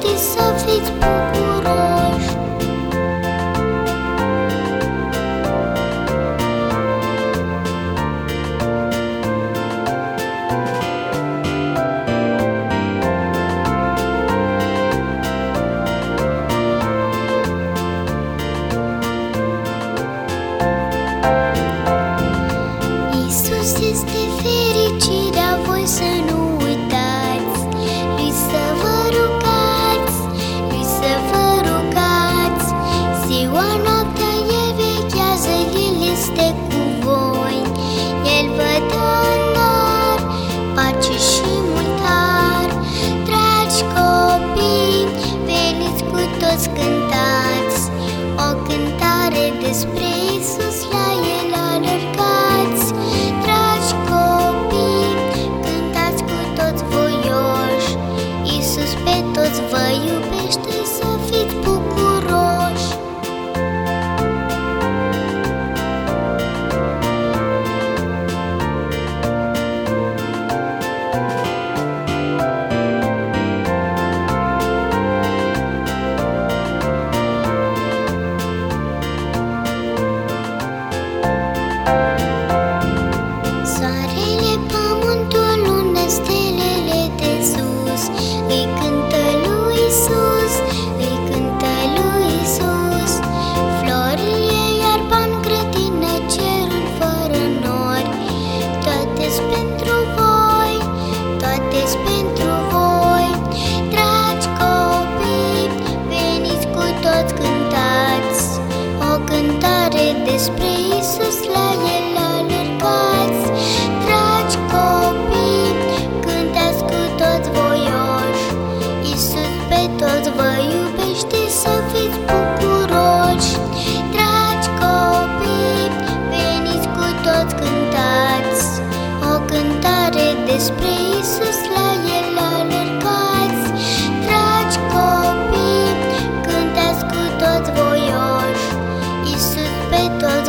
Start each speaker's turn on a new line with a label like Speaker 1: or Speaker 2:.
Speaker 1: toți vă iubește toți vă iubește despre Isus la el alergați. Dragi copii, cântați cu toți voioși Isus pe toți vă iubește să fiți bucuroși. Dragi copii, veniți cu toți cântați. O cântare despre Isus 被断